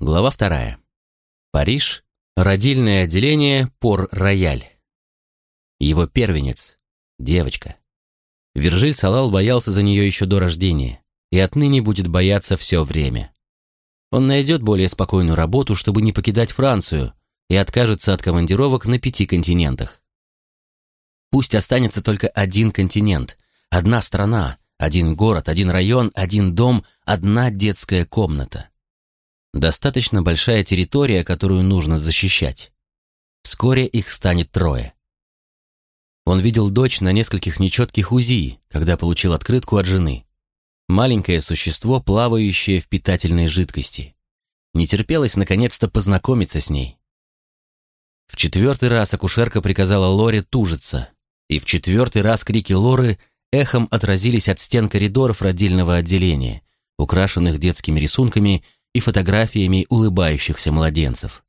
Глава вторая. Париж. Родильное отделение Пор-Рояль. Его первенец. Девочка. Виржиль Салал боялся за нее еще до рождения и отныне будет бояться все время. Он найдет более спокойную работу, чтобы не покидать Францию, и откажется от командировок на пяти континентах. Пусть останется только один континент, одна страна, один город, один район, один дом, одна детская комната. Достаточно большая территория, которую нужно защищать. Вскоре их станет трое. Он видел дочь на нескольких нечетких УЗИ, когда получил открытку от жены. Маленькое существо, плавающее в питательной жидкости. Не терпелось наконец-то познакомиться с ней. В четвертый раз акушерка приказала Лоре тужиться, и в четвертый раз крики Лоры эхом отразились от стен коридоров родильного отделения, украшенных детскими рисунками и фотографиями улыбающихся младенцев.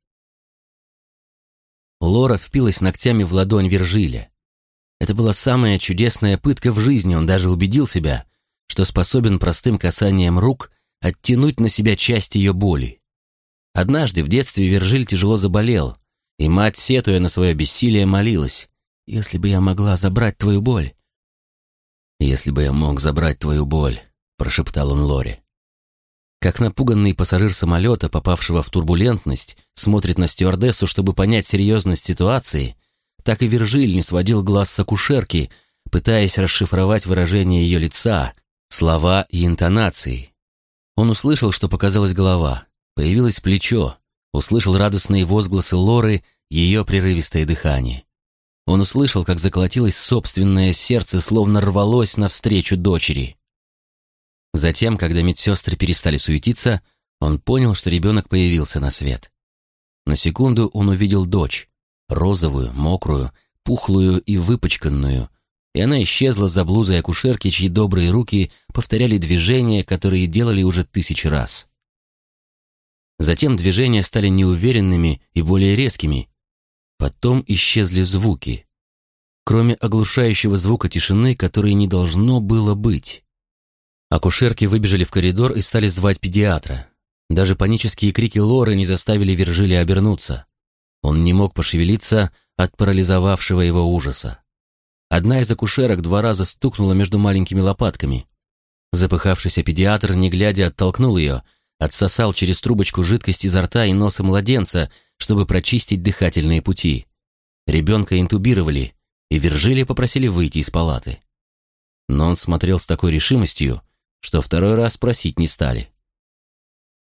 Лора впилась ногтями в ладонь Виржиля. Это была самая чудесная пытка в жизни, он даже убедил себя, что способен простым касанием рук оттянуть на себя часть ее боли. Однажды в детстве Вержиль тяжело заболел, и мать, сетуя на свое бессилие, молилась, «Если бы я могла забрать твою боль». «Если бы я мог забрать твою боль», — прошептал он Лоре. Как напуганный пассажир самолета, попавшего в турбулентность, смотрит на стюардессу, чтобы понять серьезность ситуации, так и Вержиль не сводил глаз с акушерки, пытаясь расшифровать выражение ее лица, слова и интонации. Он услышал, что показалась голова, появилось плечо, услышал радостные возгласы Лоры, ее прерывистое дыхание. Он услышал, как заколотилось собственное сердце, словно рвалось навстречу дочери. Затем, когда медсестры перестали суетиться, он понял, что ребенок появился на свет. На секунду он увидел дочь, розовую, мокрую, пухлую и выпачканную, и она исчезла за блузой акушерки, чьи добрые руки повторяли движения, которые делали уже тысячи раз. Затем движения стали неуверенными и более резкими. Потом исчезли звуки. Кроме оглушающего звука тишины, который не должно было быть. Акушерки выбежали в коридор и стали звать педиатра. Даже панические крики Лоры не заставили Виржилия обернуться. Он не мог пошевелиться от парализовавшего его ужаса. Одна из акушерок два раза стукнула между маленькими лопатками. Запыхавшийся педиатр, не глядя, оттолкнул ее, отсосал через трубочку жидкость изо рта и носа младенца, чтобы прочистить дыхательные пути. Ребенка интубировали, и Виржилия попросили выйти из палаты. Но он смотрел с такой решимостью, что второй раз просить не стали.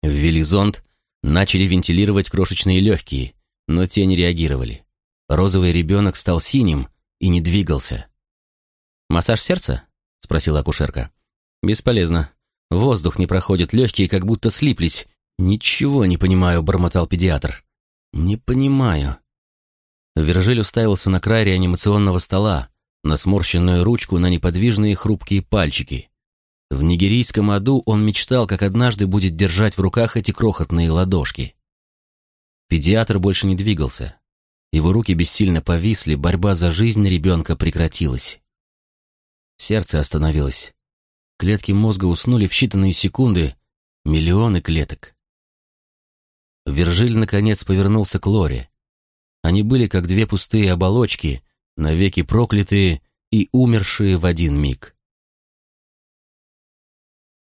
Ввели зонд, начали вентилировать крошечные легкие, но те не реагировали. Розовый ребенок стал синим и не двигался. «Массаж сердца?» — спросила акушерка. «Бесполезно. Воздух не проходит, легкие как будто слиплись. Ничего не понимаю», — бормотал педиатр. «Не понимаю». Вержель уставился на край реанимационного стола, на сморщенную ручку, на неподвижные хрупкие пальчики. В нигерийском аду он мечтал, как однажды будет держать в руках эти крохотные ладошки. Педиатр больше не двигался. Его руки бессильно повисли, борьба за жизнь ребенка прекратилась. Сердце остановилось. Клетки мозга уснули в считанные секунды, миллионы клеток. Вержиль наконец повернулся к Лоре. Они были как две пустые оболочки, навеки проклятые и умершие в один миг.